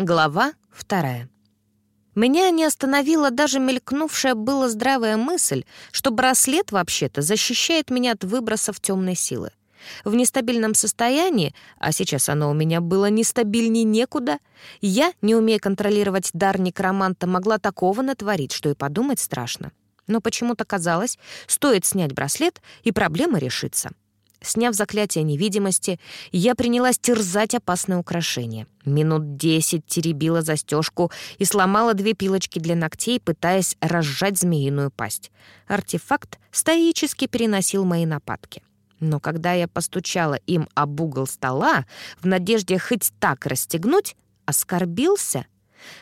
Глава вторая. Меня не остановила даже мелькнувшая была здравая мысль, что браслет вообще-то защищает меня от выбросов темной силы. В нестабильном состоянии, а сейчас оно у меня было нестабильней некуда, я, не умея контролировать дар некроманта, могла такого натворить, что и подумать страшно. Но почему-то казалось, стоит снять браслет, и проблема решится. Сняв заклятие невидимости, я принялась терзать опасное украшение. Минут десять теребила застежку и сломала две пилочки для ногтей, пытаясь разжать змеиную пасть. Артефакт стоически переносил мои нападки. Но когда я постучала им об угол стола, в надежде хоть так расстегнуть, оскорбился.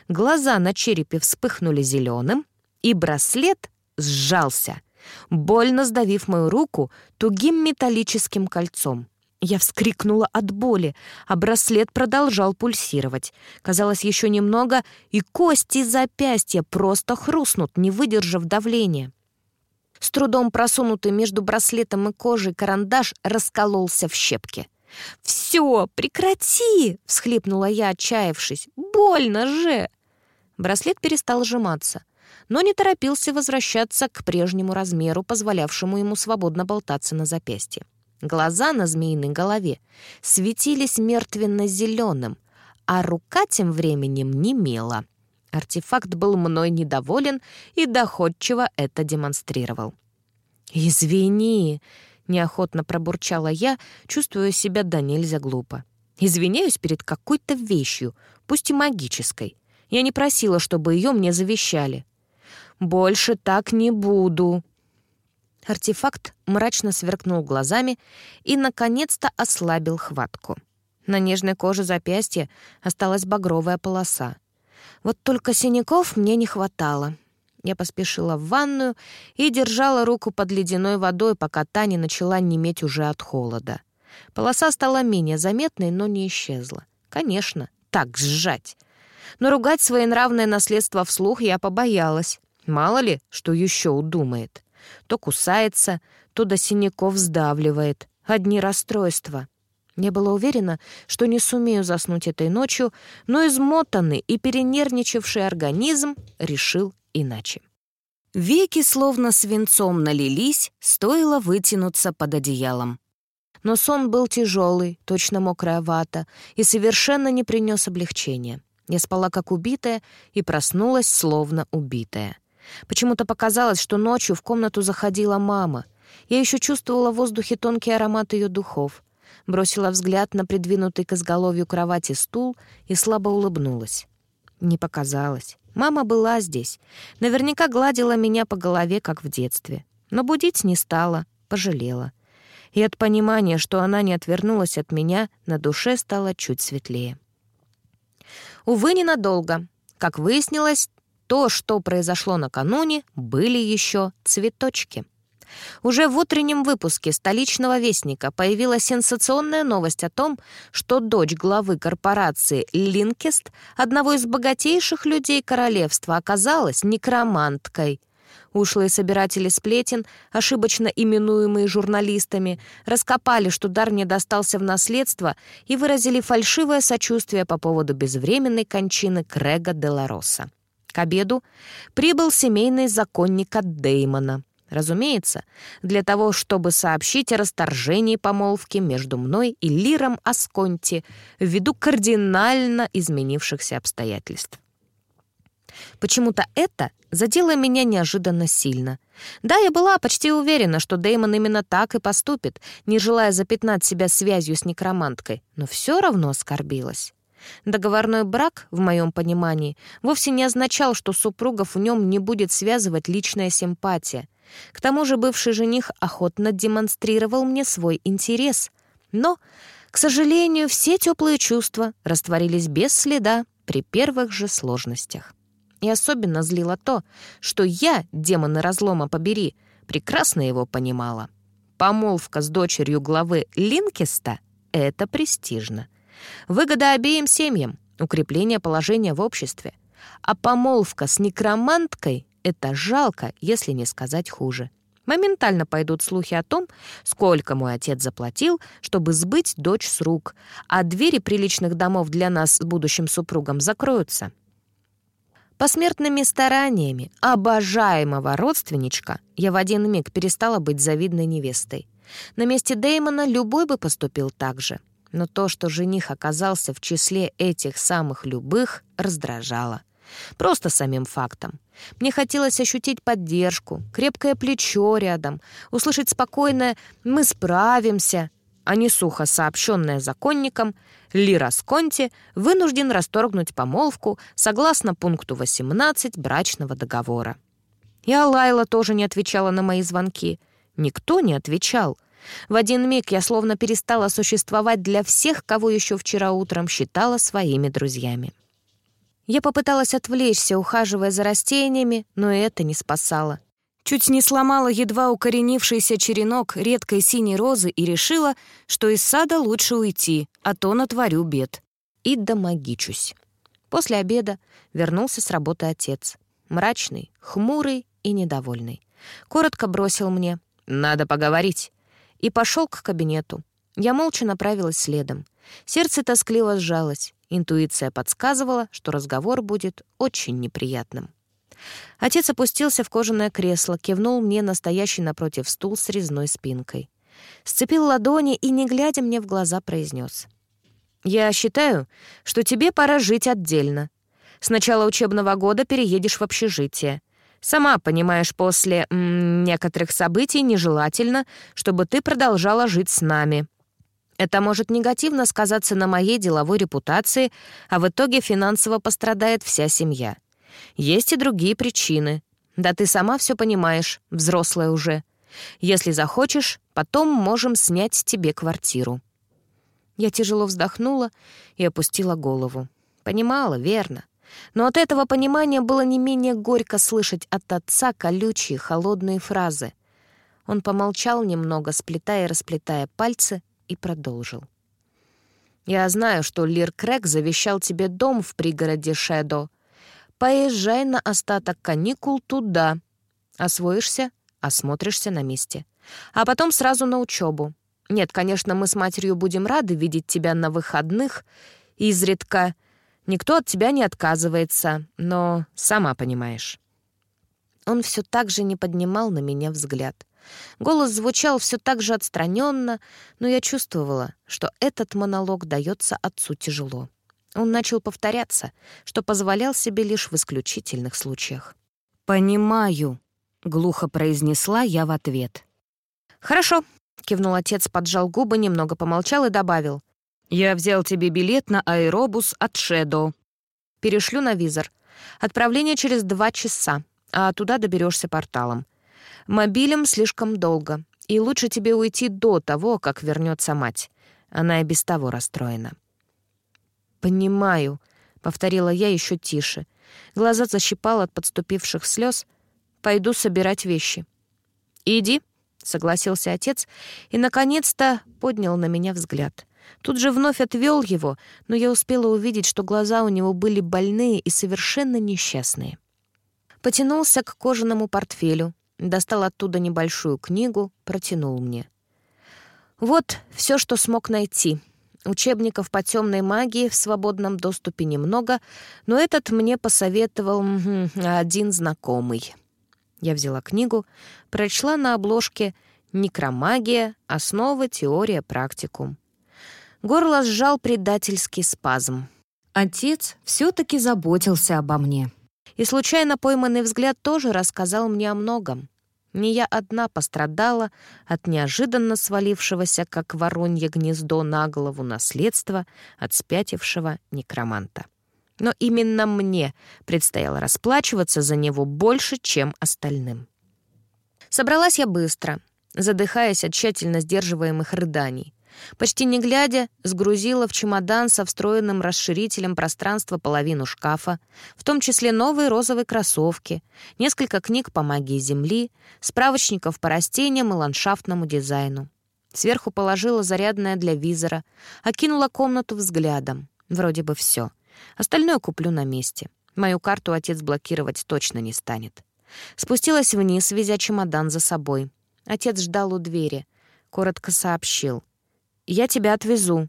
Глаза на черепе вспыхнули зеленым, и браслет сжался — больно сдавив мою руку тугим металлическим кольцом. Я вскрикнула от боли, а браслет продолжал пульсировать. Казалось, еще немного, и кости запястья просто хрустнут, не выдержав давления. С трудом просунутый между браслетом и кожей карандаш раскололся в щепки. «Все, прекрати!» — всхлипнула я, отчаявшись. «Больно же!» Браслет перестал сжиматься но не торопился возвращаться к прежнему размеру, позволявшему ему свободно болтаться на запястье. Глаза на змеиной голове светились мертвенно-зеленым, а рука тем временем немела. Артефакт был мной недоволен и доходчиво это демонстрировал. «Извини», — неохотно пробурчала я, чувствуя себя да нельзя глупо. «Извиняюсь перед какой-то вещью, пусть и магической. Я не просила, чтобы ее мне завещали. Больше так не буду». Артефакт мрачно сверкнул глазами и, наконец-то, ослабил хватку. На нежной коже запястья осталась багровая полоса. Вот только синяков мне не хватало. Я поспешила в ванную и держала руку под ледяной водой, пока та не начала неметь уже от холода. Полоса стала менее заметной, но не исчезла. Конечно, так сжать. Но ругать своенравное наследство вслух я побоялась. Мало ли, что еще удумает. То кусается, то до синяков сдавливает. Одни расстройства. Я была уверена, что не сумею заснуть этой ночью, но измотанный и перенервничавший организм решил иначе. Веки словно свинцом налились, стоило вытянуться под одеялом. Но сон был тяжелый, точно мокрая вата, и совершенно не принес облегчения. Я спала как убитая и проснулась словно убитая. Почему-то показалось, что ночью в комнату заходила мама. Я еще чувствовала в воздухе тонкий аромат ее духов. Бросила взгляд на придвинутый к изголовью кровати стул и слабо улыбнулась. Не показалось. Мама была здесь. Наверняка гладила меня по голове, как в детстве. Но будить не стала, пожалела. И от понимания, что она не отвернулась от меня, на душе стало чуть светлее. Увы, ненадолго. Как выяснилось, то, что произошло накануне, были еще цветочки. Уже в утреннем выпуске столичного вестника появилась сенсационная новость о том, что дочь главы корпорации Линкест, одного из богатейших людей королевства, оказалась некроманткой. Ушлые собиратели сплетен, ошибочно именуемые журналистами, раскопали, что дар мне достался в наследство и выразили фальшивое сочувствие по поводу безвременной кончины Крега Делароса. К обеду прибыл семейный законник от Деймона. Разумеется, для того, чтобы сообщить о расторжении помолвки между мной и Лиром Асконти ввиду кардинально изменившихся обстоятельств. Почему-то это задело меня неожиданно сильно. Да, я была почти уверена, что Деймон именно так и поступит, не желая запятнать себя связью с некроманткой, но все равно оскорбилась. Договорной брак, в моем понимании, вовсе не означал, что супругов в нем не будет связывать личная симпатия. К тому же бывший жених охотно демонстрировал мне свой интерес. Но, к сожалению, все теплые чувства растворились без следа при первых же сложностях. И особенно злило то, что я, демоны разлома побери, прекрасно его понимала. Помолвка с дочерью главы Линкеста — это престижно. Выгода обеим семьям, укрепление положения в обществе. А помолвка с некроманткой — это жалко, если не сказать хуже. Моментально пойдут слухи о том, сколько мой отец заплатил, чтобы сбыть дочь с рук, а двери приличных домов для нас с будущим супругом закроются. Посмертными стараниями обожаемого родственничка я в один миг перестала быть завидной невестой. На месте Дэймона любой бы поступил так же. Но то, что жених оказался в числе этих самых любых, раздражало. Просто самим фактом. Мне хотелось ощутить поддержку, крепкое плечо рядом, услышать спокойное «мы справимся», а не сухо сообщенное законником Лира Сконти вынужден расторгнуть помолвку согласно пункту 18 брачного договора. И Алайла тоже не отвечала на мои звонки. Никто не отвечал. В один миг я словно перестала существовать для всех, кого еще вчера утром считала своими друзьями. Я попыталась отвлечься, ухаживая за растениями, но это не спасало. Чуть не сломала едва укоренившийся черенок редкой синей розы и решила, что из сада лучше уйти, а то натворю бед. И домогичусь. После обеда вернулся с работы отец. Мрачный, хмурый и недовольный. Коротко бросил мне «надо поговорить» и пошел к кабинету. Я молча направилась следом. Сердце тоскливо сжалось. Интуиция подсказывала, что разговор будет очень неприятным. Отец опустился в кожаное кресло, кивнул мне настоящий напротив стул с резной спинкой. Сцепил ладони и, не глядя мне в глаза, произнес. «Я считаю, что тебе пора жить отдельно. С начала учебного года переедешь в общежитие. Сама понимаешь, после м, некоторых событий нежелательно, чтобы ты продолжала жить с нами. Это может негативно сказаться на моей деловой репутации, а в итоге финансово пострадает вся семья. Есть и другие причины. Да ты сама все понимаешь, взрослая уже. Если захочешь, потом можем снять тебе квартиру». Я тяжело вздохнула и опустила голову. Понимала, верно. Но от этого понимания было не менее горько слышать от отца колючие, холодные фразы. Он помолчал немного, сплетая и расплетая пальцы, и продолжил. «Я знаю, что Лир Крэк завещал тебе дом в пригороде Шэдо. Поезжай на остаток каникул туда. Освоишься, осмотришься на месте. А потом сразу на учебу. Нет, конечно, мы с матерью будем рады видеть тебя на выходных, изредка. Никто от тебя не отказывается, но сама понимаешь». Он все так же не поднимал на меня взгляд. Голос звучал все так же отстраненно, но я чувствовала, что этот монолог дается отцу тяжело. Он начал повторяться, что позволял себе лишь в исключительных случаях. «Понимаю», — глухо произнесла я в ответ. «Хорошо», — кивнул отец, поджал губы, немного помолчал и добавил. «Я взял тебе билет на аэробус от Шедо. Перешлю на визор. Отправление через два часа, а туда доберешься порталом. Мобилем слишком долго, и лучше тебе уйти до того, как вернется мать. Она и без того расстроена». «Понимаю», — повторила я еще тише. Глаза защипал от подступивших слез. «Пойду собирать вещи». «Иди», — согласился отец, и, наконец-то, поднял на меня взгляд. Тут же вновь отвел его, но я успела увидеть, что глаза у него были больные и совершенно несчастные. Потянулся к кожаному портфелю, достал оттуда небольшую книгу, протянул мне. «Вот все, что смог найти. Учебников по темной магии в свободном доступе немного, но этот мне посоветовал один знакомый». Я взяла книгу, прочла на обложке «Некромагия. Основы, теория, практикум». Горло сжал предательский спазм. Отец все-таки заботился обо мне. И случайно пойманный взгляд тоже рассказал мне о многом. Не я одна пострадала от неожиданно свалившегося, как воронье гнездо, на голову наследства от спятившего некроманта. Но именно мне предстояло расплачиваться за него больше, чем остальным. Собралась я быстро, задыхаясь от тщательно сдерживаемых рыданий. Почти не глядя, сгрузила в чемодан со встроенным расширителем пространства половину шкафа, в том числе новые розовые кроссовки, несколько книг по магии Земли, справочников по растениям и ландшафтному дизайну. Сверху положила зарядное для визора, окинула комнату взглядом. Вроде бы все. Остальное куплю на месте. Мою карту отец блокировать точно не станет. Спустилась вниз, везя чемодан за собой. Отец ждал у двери. Коротко сообщил. «Я тебя отвезу».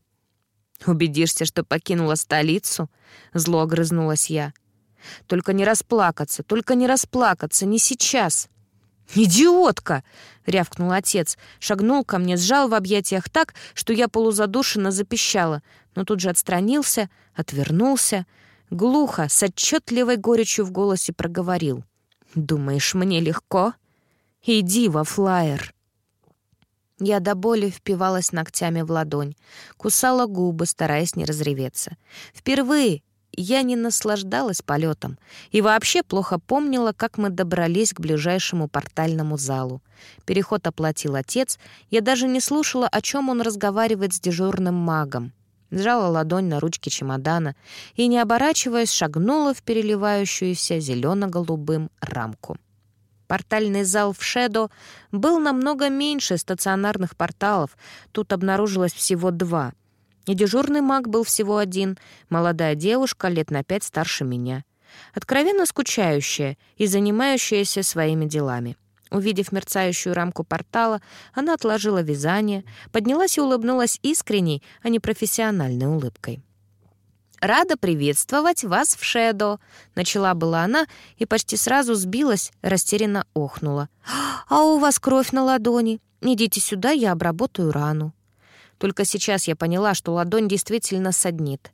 «Убедишься, что покинула столицу?» Зло огрызнулась я. «Только не расплакаться, только не расплакаться, не сейчас!» «Идиотка!» — рявкнул отец, шагнул ко мне, сжал в объятиях так, что я полузадушенно запищала, но тут же отстранился, отвернулся, глухо, с отчетливой горечью в голосе проговорил. «Думаешь, мне легко? Иди во флайер!» Я до боли впивалась ногтями в ладонь, кусала губы, стараясь не разреветься. Впервые я не наслаждалась полетом и вообще плохо помнила, как мы добрались к ближайшему портальному залу. Переход оплатил отец, я даже не слушала, о чем он разговаривает с дежурным магом. Сжала ладонь на ручке чемодана и, не оборачиваясь, шагнула в переливающуюся зелено-голубым рамку. Портальный зал в Шедо был намного меньше стационарных порталов, тут обнаружилось всего два — и дежурный маг был всего один, молодая девушка, лет на пять старше меня. Откровенно скучающая и занимающаяся своими делами. Увидев мерцающую рамку портала, она отложила вязание, поднялась и улыбнулась искренней, а не профессиональной улыбкой. «Рада приветствовать вас в Шедо!» Начала была она и почти сразу сбилась, растерянно охнула. «А у вас кровь на ладони. Идите сюда, я обработаю рану». Только сейчас я поняла, что ладонь действительно саднит.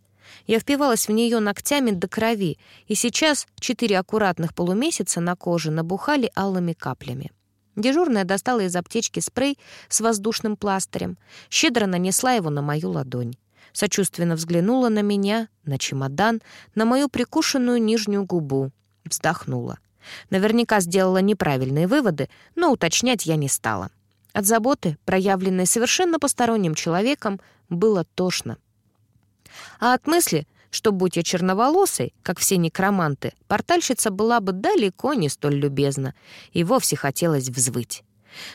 Я впивалась в нее ногтями до крови, и сейчас четыре аккуратных полумесяца на коже набухали алыми каплями. Дежурная достала из аптечки спрей с воздушным пластырем, щедро нанесла его на мою ладонь. Сочувственно взглянула на меня, на чемодан, на мою прикушенную нижнюю губу. Вздохнула. Наверняка сделала неправильные выводы, но уточнять я не стала. От заботы, проявленной совершенно посторонним человеком, было тошно. А от мысли, что, будь я черноволосой, как все некроманты, портальщица была бы далеко не столь любезна, и вовсе хотелось взвыть.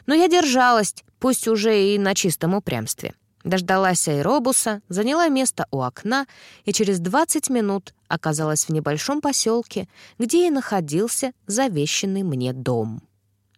Но я держалась, пусть уже и на чистом упрямстве. Дождалась аэробуса, заняла место у окна и через 20 минут оказалась в небольшом поселке, где и находился завещанный мне дом.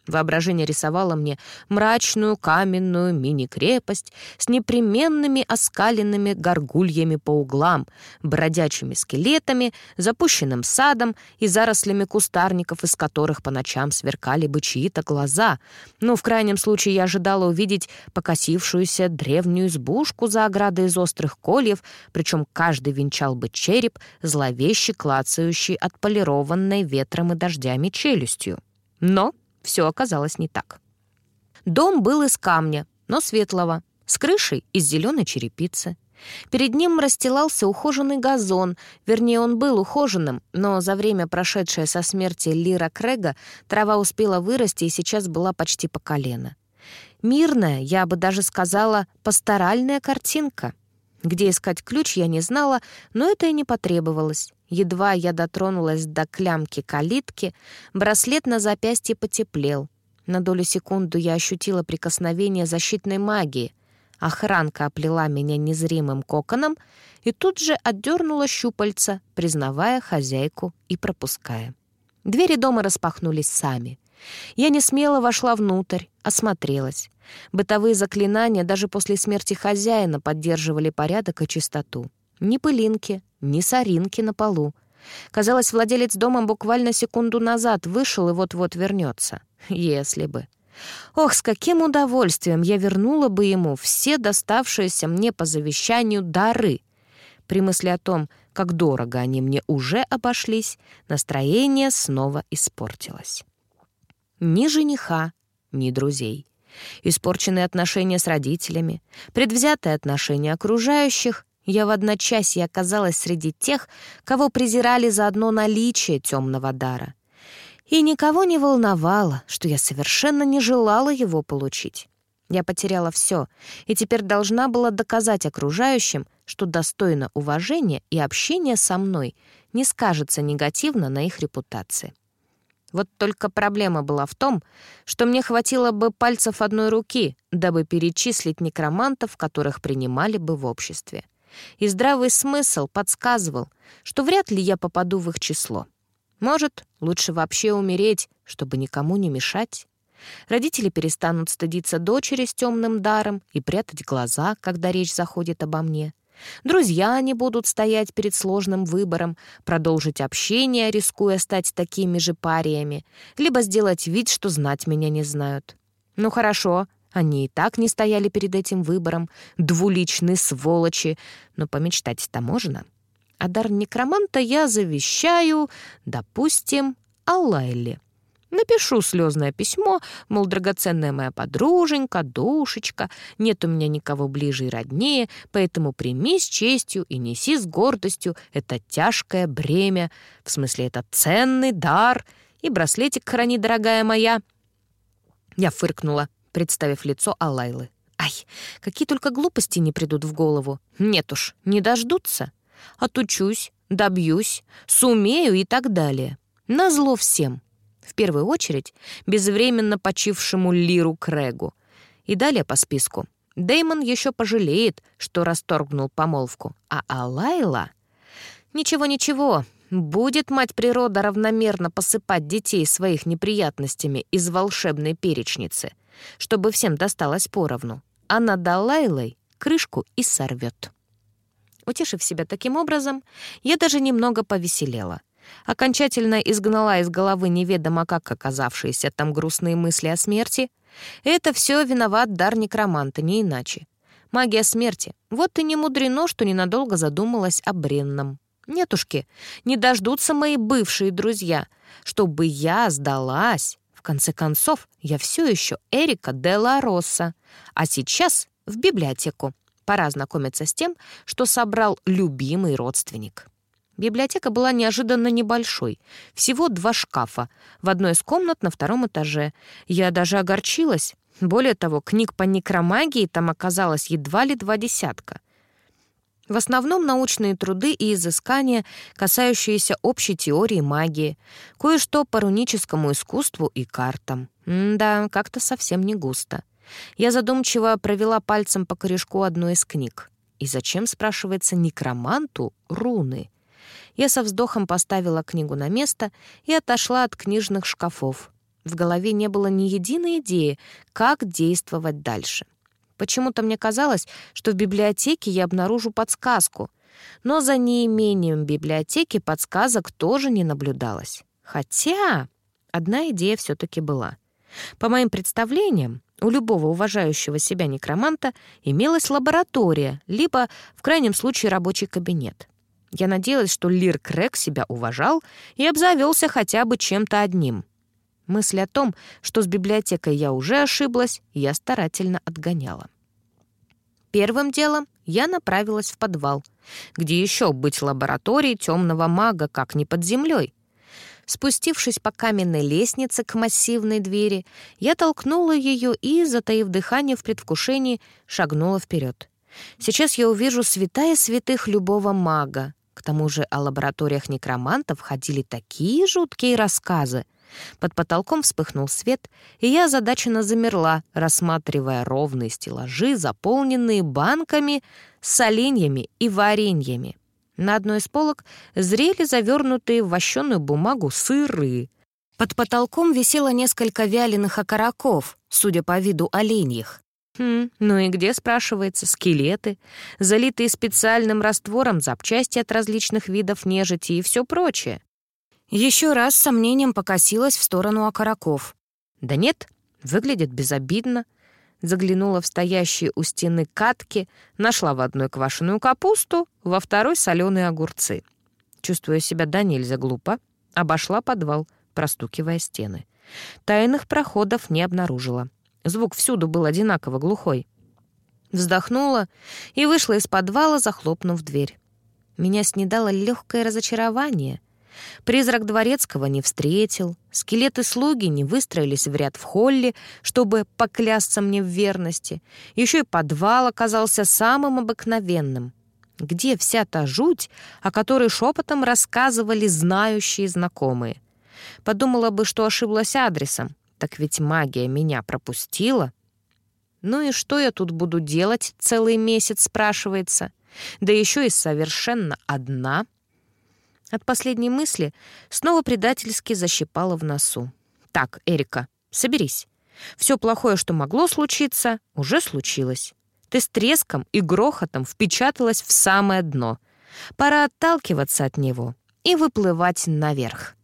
Воображение рисовало мне мрачную каменную мини-крепость с непременными оскаленными горгульями по углам, бродячими скелетами, запущенным садом и зарослями кустарников, из которых по ночам сверкали бы чьи-то глаза. Ну, в крайнем случае, я ожидала увидеть покосившуюся древнюю избушку за оградой из острых кольев, причем каждый венчал бы череп, зловеще клацающий отполированной ветром и дождями челюстью. Но все оказалось не так. Дом был из камня, но светлого, с крышей из зеленой черепицы. Перед ним расстилался ухоженный газон, вернее, он был ухоженным, но за время, прошедшее со смерти Лира Крега, трава успела вырасти и сейчас была почти по колено. Мирная, я бы даже сказала, пасторальная картинка. Где искать ключ, я не знала, но это и не потребовалось. Едва я дотронулась до клямки калитки, браслет на запястье потеплел. На долю секунду я ощутила прикосновение защитной магии. Охранка оплела меня незримым коконом и тут же отдернула щупальца, признавая хозяйку и пропуская. Двери дома распахнулись сами. Я не смело вошла внутрь, осмотрелась. Бытовые заклинания даже после смерти хозяина поддерживали порядок и чистоту. Ни пылинки, ни соринки на полу. Казалось, владелец дома буквально секунду назад вышел и вот-вот вернется. Если бы. Ох, с каким удовольствием я вернула бы ему все доставшиеся мне по завещанию дары. При мысли о том, как дорого они мне уже обошлись, настроение снова испортилось. Ни жениха, ни друзей. Испорченные отношения с родителями, предвзятые отношения окружающих я в одночасье оказалась среди тех, кого презирали за одно наличие темного дара. И никого не волновало, что я совершенно не желала его получить. Я потеряла все, и теперь должна была доказать окружающим, что достойно уважения и общения со мной не скажется негативно на их репутации. Вот только проблема была в том, что мне хватило бы пальцев одной руки, дабы перечислить некромантов, которых принимали бы в обществе и здравый смысл подсказывал, что вряд ли я попаду в их число. Может, лучше вообще умереть, чтобы никому не мешать? Родители перестанут стыдиться дочери с темным даром и прятать глаза, когда речь заходит обо мне. Друзья не будут стоять перед сложным выбором, продолжить общение, рискуя стать такими же париями, либо сделать вид, что знать меня не знают. Ну хорошо, они и так не стояли перед этим выбором, двуличные сволочи, но помечтать-то можно. А дар некроманта я завещаю, допустим, Аллайле. Напишу слезное письмо, мол, драгоценная моя подруженька, душечка, нет у меня никого ближе и роднее, поэтому прими с честью и неси с гордостью это тяжкое бремя, в смысле, это ценный дар, и браслетик храни, дорогая моя. Я фыркнула, представив лицо Алайлы. Ай, какие только глупости не придут в голову. Нет уж, не дождутся. Отучусь, добьюсь, сумею и так далее. Назло всем. В первую очередь, безвременно почившему Лиру Крэгу. И далее по списку. Деймон еще пожалеет, что расторгнул помолвку. А Алайла... Ничего-ничего, будет мать природа равномерно посыпать детей своих неприятностями из волшебной перечницы, чтобы всем досталось поровну. А над Алайлой крышку и сорвет. Утешив себя таким образом, я даже немного повеселела — окончательно изгнала из головы неведомо как оказавшиеся там грустные мысли о смерти, это все виноват дар некроманта, не иначе. Магия смерти. Вот и не мудрено, что ненадолго задумалась о бренном. Нетушки, не дождутся мои бывшие друзья, чтобы я сдалась. В конце концов, я все еще Эрика де ла Росса, а сейчас в библиотеку. Пора знакомиться с тем, что собрал любимый родственник. Библиотека была неожиданно небольшой. Всего два шкафа. В одной из комнат на втором этаже. Я даже огорчилась. Более того, книг по некромагии там оказалось едва ли два десятка. В основном научные труды и изыскания, касающиеся общей теории магии, кое-что по руническому искусству и картам. М да, как-то совсем не густо. Я задумчиво провела пальцем по корешку одной из книг. И зачем, спрашивается, некроманту руны? Я со вздохом поставила книгу на место и отошла от книжных шкафов. В голове не было ни единой идеи, как действовать дальше. Почему-то мне казалось, что в библиотеке я обнаружу подсказку, но за неимением библиотеки подсказок тоже не наблюдалось. Хотя одна идея все-таки была. По моим представлениям, у любого уважающего себя некроманта имелась лаборатория, либо, в крайнем случае, рабочий кабинет. Я надеялась, что Лир Крэк себя уважал и обзавелся хотя бы чем-то одним. Мысль о том, что с библиотекой я уже ошиблась, я старательно отгоняла. Первым делом я направилась в подвал, где еще быть лабораторией темного мага, как не под землей. Спустившись по каменной лестнице к массивной двери, я толкнула ее и, затаив дыхание в предвкушении, шагнула вперед. Сейчас я увижу святая святых любого мага, к тому же о лабораториях некромантов ходили такие жуткие рассказы. Под потолком вспыхнул свет, и я озадаченно замерла, рассматривая ровные стеллажи, заполненные банками с оленьями и вареньями. На одной из полок зрели завернутые в вощеную бумагу сыры. Под потолком висело несколько вяленых окороков, судя по виду оленьих. Хм, ну и где, спрашивается, скелеты, залитые специальным раствором запчасти от различных видов нежити и все прочее? Еще раз с сомнением покосилась в сторону окороков. Да нет, выглядит безобидно. Заглянула в стоящие у стены катки, нашла в одной квашеную капусту, во второй — соленые огурцы. Чувствуя себя до нельзя глупо, обошла подвал, простукивая стены. Тайных проходов не обнаружила. Звук всюду был одинаково глухой. Вздохнула и вышла из подвала, захлопнув дверь. Меня снедало легкое разочарование. Призрак Дворецкого не встретил, скелеты-слуги не выстроились в ряд в холле, чтобы поклясться мне в верности. Еще и подвал оказался самым обыкновенным. Где вся та жуть, о которой шепотом рассказывали знающие знакомые? Подумала бы, что ошиблась адресом. Так ведь магия меня пропустила. Ну и что я тут буду делать целый месяц, спрашивается? Да еще и совершенно одна. От последней мысли снова предательски защипала в носу. «Так, Эрика, соберись. Все плохое, что могло случиться, уже случилось. Ты с треском и грохотом впечаталась в самое дно. Пора отталкиваться от него и выплывать наверх.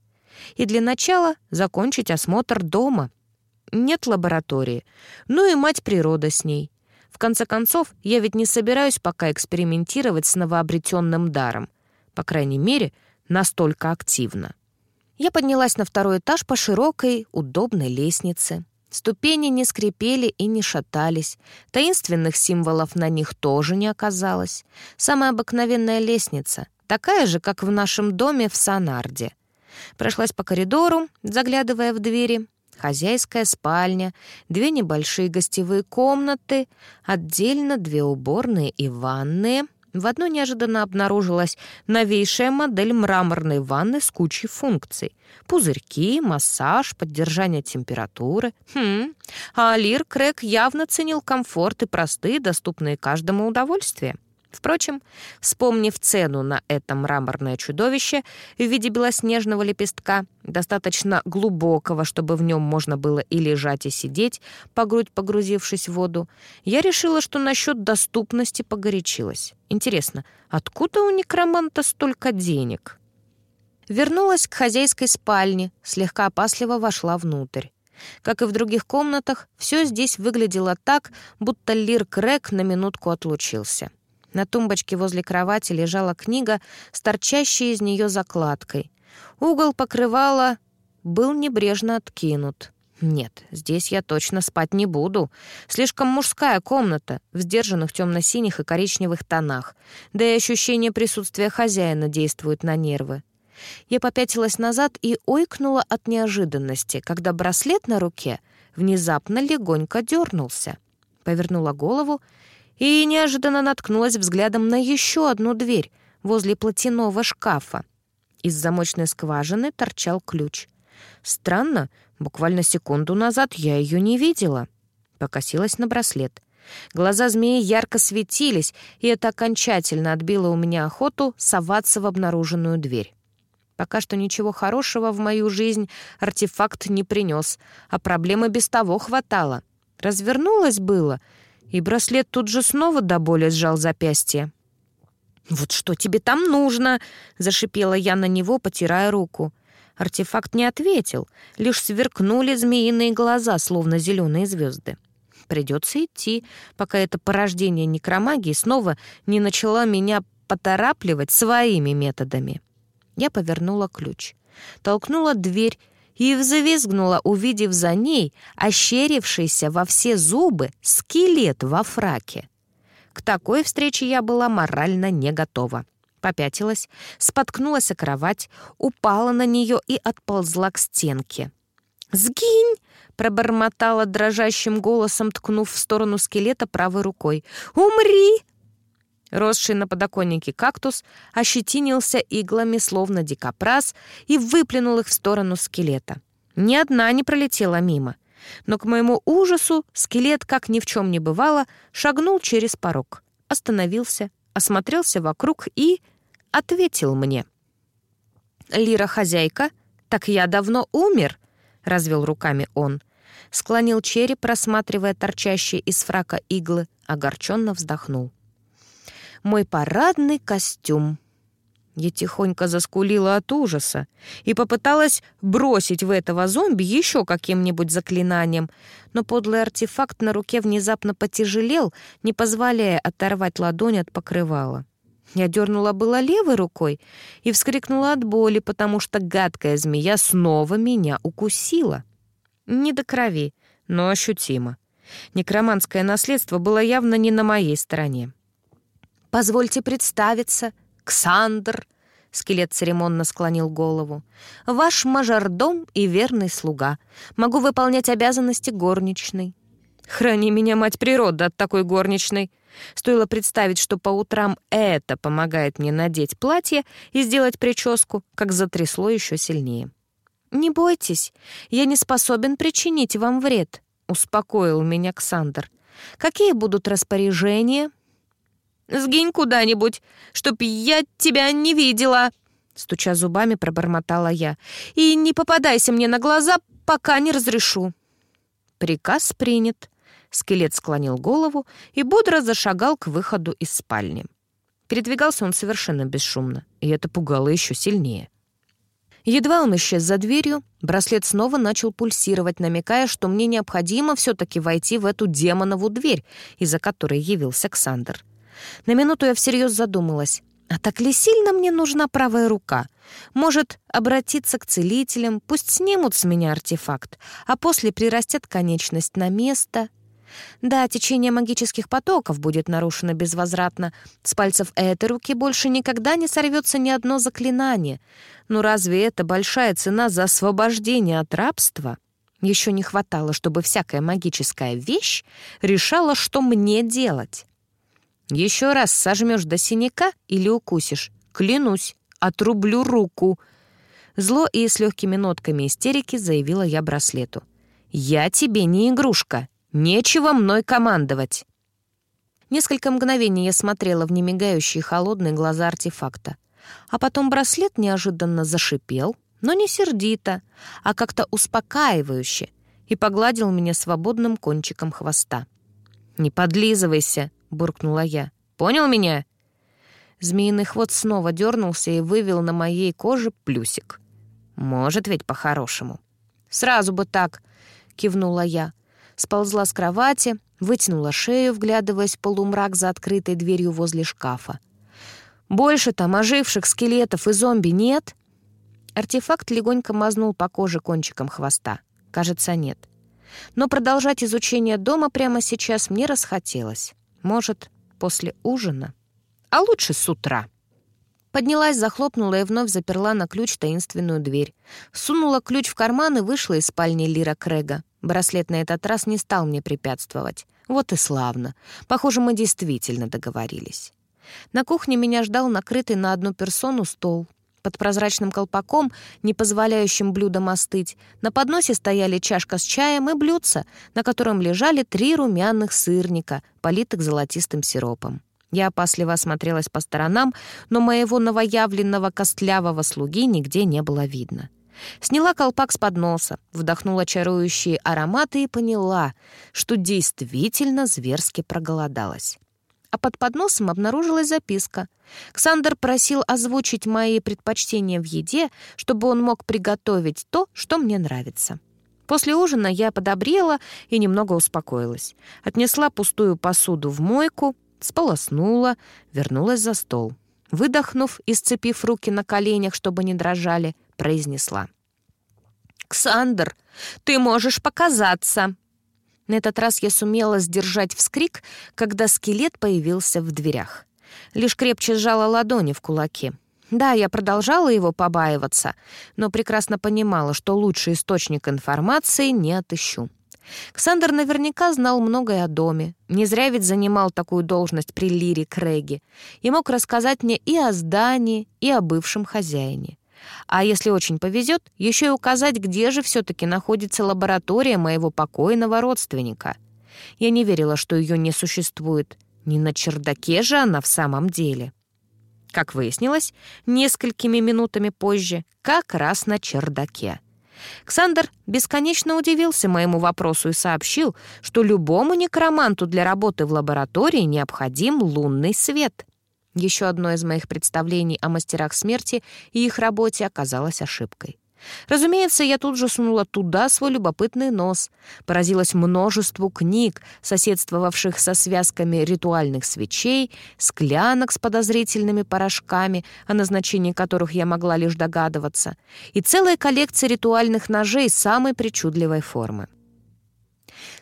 И для начала закончить осмотр дома. Нет лаборатории, ну и мать природа с ней. В конце концов, я ведь не собираюсь пока экспериментировать с новообретенным даром. По крайней мере, настолько активно. Я поднялась на второй этаж по широкой, удобной лестнице. Ступени не скрипели и не шатались. Таинственных символов на них тоже не оказалось. Самая обыкновенная лестница, такая же, как в нашем доме в Санарде. Прошлась по коридору, заглядывая в двери. Хозяйская спальня, две небольшие гостевые комнаты, отдельно две уборные и ванные — в одной неожиданно обнаружилась новейшая модель мраморной ванны с кучей функций. Пузырьки, массаж, поддержание температуры. Хм, а Алир Крэк явно ценил комфорт и простые, доступные каждому удовольствия. Впрочем, вспомнив цену на это мраморное чудовище в виде белоснежного лепестка, достаточно глубокого, чтобы в нем можно было и лежать, и сидеть, по грудь погрузившись в воду, я решила, что насчет доступности погорячилась. Интересно, откуда у некроманта столько денег? Вернулась к хозяйской спальне, слегка опасливо вошла внутрь. Как и в других комнатах, все здесь выглядело так, будто Лир Крэк на минутку отлучился. На тумбочке возле кровати лежала книга с торчащей из нее закладкой. Угол покрывала был небрежно откинут. Нет, здесь я точно спать не буду. Слишком мужская комната, в сдержанных темно-синих и коричневых тонах. Да и ощущение присутствия хозяина действует на нервы. Я попятилась назад и ойкнула от неожиданности, когда браслет на руке внезапно легонько дернулся. Повернула голову и неожиданно наткнулась взглядом на еще одну дверь возле платяного шкафа. Из замочной скважины торчал ключ. Странно, буквально секунду назад я ее не видела. Покосилась на браслет. Глаза змеи ярко светились, и это окончательно отбило у меня охоту соваться в обнаруженную дверь. Пока что ничего хорошего в мою жизнь артефакт не принес, а проблемы без того хватало. Развернулась было — и браслет тут же снова до боли сжал запястье. «Вот что тебе там нужно?» — зашипела я на него, потирая руку. Артефакт не ответил, лишь сверкнули змеиные глаза, словно зеленые звезды. Придется идти, пока это порождение некромагии снова не начала меня поторапливать своими методами. Я повернула ключ, толкнула дверь и взвизгнула, увидев за ней ощерившийся во все зубы скелет во фраке. К такой встрече я была морально не готова. Попятилась, споткнулась о кровать, упала на нее и отползла к стенке. «Сгинь!» — пробормотала дрожащим голосом, ткнув в сторону скелета правой рукой. «Умри!» Росший на подоконнике кактус ощетинился иглами, словно дикопраз, и выплюнул их в сторону скелета. Ни одна не пролетела мимо. Но, к моему ужасу, скелет, как ни в чем не бывало, шагнул через порог, остановился, осмотрелся вокруг и ответил мне. «Лира-хозяйка, так я давно умер», — развел руками он. Склонил череп, рассматривая торчащие из фрака иглы, огорченно вздохнул мой парадный костюм. Я тихонько заскулила от ужаса и попыталась бросить в этого зомби еще каким-нибудь заклинанием, но подлый артефакт на руке внезапно потяжелел, не позволяя оторвать ладонь от покрывала. Я дернула было левой рукой и вскрикнула от боли, потому что гадкая змея снова меня укусила. Не до крови, но ощутимо. Некроманское наследство было явно не на моей стороне. «Позвольте представиться, Ксандр», — скелет церемонно склонил голову, «ваш мажордом и верный слуга. Могу выполнять обязанности горничной». «Храни меня, мать природа, от такой горничной!» Стоило представить, что по утрам это помогает мне надеть платье и сделать прическу, как затрясло еще сильнее. «Не бойтесь, я не способен причинить вам вред», — успокоил меня Ксандр. «Какие будут распоряжения?» Сгинь куда-нибудь, чтоб я тебя не видела!» Стуча зубами, пробормотала я. «И не попадайся мне на глаза, пока не разрешу». «Приказ принят». Скелет склонил голову и бодро зашагал к выходу из спальни. Передвигался он совершенно бесшумно, и это пугало еще сильнее. Едва он исчез за дверью, браслет снова начал пульсировать, намекая, что мне необходимо все-таки войти в эту демонову дверь, из-за которой явился Ксандр. На минуту я всерьез задумалась, а так ли сильно мне нужна правая рука? Может, обратиться к целителям, пусть снимут с меня артефакт, а после прирастят конечность на место? Да, течение магических потоков будет нарушено безвозвратно. С пальцев этой руки больше никогда не сорвется ни одно заклинание. Но разве это большая цена за освобождение от рабства? Еще не хватало, чтобы всякая магическая вещь решала, что мне делать. Еще раз сожмешь до синяка или укусишь. Клянусь, отрублю руку. Зло и с легкими нотками истерики заявила я браслету. «Я тебе не игрушка. Нечего мной командовать!» Несколько мгновений я смотрела в немигающие холодные глаза артефакта. А потом браслет неожиданно зашипел, но не сердито, а как-то успокаивающе, и погладил меня свободным кончиком хвоста. «Не подлизывайся!» — буркнула я. «Понял меня?» Змеиный хвост снова дернулся и вывел на моей коже плюсик. «Может ведь по-хорошему». «Сразу бы так!» — кивнула я сползла с кровати, вытянула шею, вглядываясь в полумрак за открытой дверью возле шкафа. «Больше там оживших скелетов и зомби нет?» Артефакт легонько мазнул по коже кончиком хвоста. Кажется, нет. Но продолжать изучение дома прямо сейчас мне расхотелось. Может, после ужина? А лучше с утра. Поднялась, захлопнула и вновь заперла на ключ таинственную дверь. Сунула ключ в карман и вышла из спальни Лира Крэга. Браслет на этот раз не стал мне препятствовать. Вот и славно. Похоже, мы действительно договорились. На кухне меня ждал накрытый на одну персону стол. Под прозрачным колпаком, не позволяющим блюдам остыть, на подносе стояли чашка с чаем и блюдце, на котором лежали три румяных сырника, политых золотистым сиропом. Я опасливо осмотрелась по сторонам, но моего новоявленного костлявого слуги нигде не было видно. Сняла колпак с подноса, вдохнула чарующие ароматы и поняла, что действительно зверски проголодалась. А под подносом обнаружилась записка. Ксандр просил озвучить мои предпочтения в еде, чтобы он мог приготовить то, что мне нравится. После ужина я подобрела и немного успокоилась. Отнесла пустую посуду в мойку, сполоснула, вернулась за стол. Выдохнув и сцепив руки на коленях, чтобы не дрожали, произнесла. «Ксандр, ты можешь показаться!» На этот раз я сумела сдержать вскрик, когда скелет появился в дверях. Лишь крепче сжала ладони в кулаки. Да, я продолжала его побаиваться, но прекрасно понимала, что лучший источник информации не отыщу. Ксандр наверняка знал многое о доме. Не зря ведь занимал такую должность при Лире Крэге и мог рассказать мне и о здании, и о бывшем хозяине. А если очень повезет, еще и указать, где же все-таки находится лаборатория моего покойного родственника. Я не верила, что ее не существует. Не на чердаке же она в самом деле. Как выяснилось, несколькими минутами позже, как раз на чердаке. Ксандр бесконечно удивился моему вопросу и сообщил, что любому некроманту для работы в лаборатории необходим лунный свет. Еще одно из моих представлений о мастерах смерти и их работе оказалось ошибкой. Разумеется, я тут же сунула туда свой любопытный нос, поразилась множеству книг, соседствовавших со связками ритуальных свечей, склянок с подозрительными порошками, о назначении которых я могла лишь догадываться, и целой коллекции ритуальных ножей самой причудливой формы.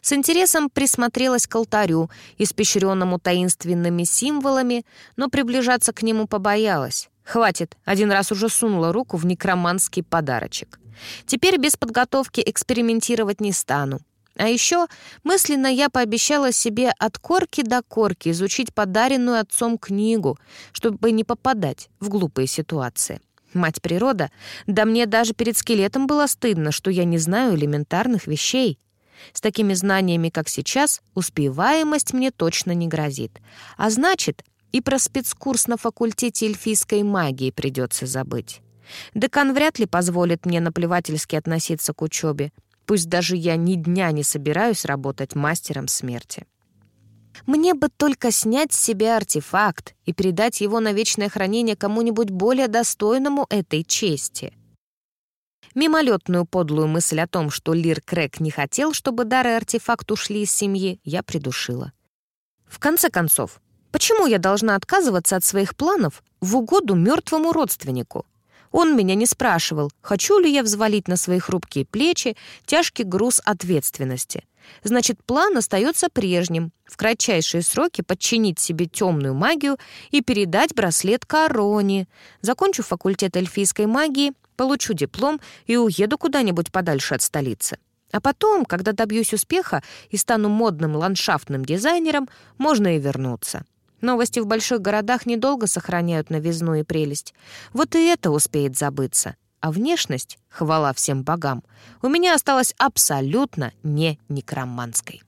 С интересом присмотрелась к алтарю, испещренному таинственными символами, но приближаться к нему побоялась. Хватит, один раз уже сунула руку в некроманский подарочек. Теперь без подготовки экспериментировать не стану. А еще мысленно я пообещала себе от корки до корки изучить подаренную отцом книгу, чтобы не попадать в глупые ситуации. Мать природа, да мне даже перед скелетом было стыдно, что я не знаю элементарных вещей. С такими знаниями, как сейчас, успеваемость мне точно не грозит. А значит, и про спецкурс на факультете эльфийской магии придется забыть. Декан вряд ли позволит мне наплевательски относиться к учебе. Пусть даже я ни дня не собираюсь работать мастером смерти. Мне бы только снять с себя артефакт и передать его на вечное хранение кому-нибудь более достойному этой чести. Мимолетную подлую мысль о том, что Лир Крэк не хотел, чтобы дар и артефакт ушли из семьи, я придушила. В конце концов, почему я должна отказываться от своих планов в угоду мертвому родственнику? Он меня не спрашивал, хочу ли я взвалить на свои хрупкие плечи тяжкий груз ответственности. Значит, план остается прежним — в кратчайшие сроки подчинить себе темную магию и передать браслет короне. Закончу факультет эльфийской магии, получу диплом и уеду куда-нибудь подальше от столицы. А потом, когда добьюсь успеха и стану модным ландшафтным дизайнером, можно и вернуться. Новости в больших городах недолго сохраняют новизну и прелесть. Вот и это успеет забыться. А внешность, хвала всем богам, у меня осталась абсолютно не некроманской.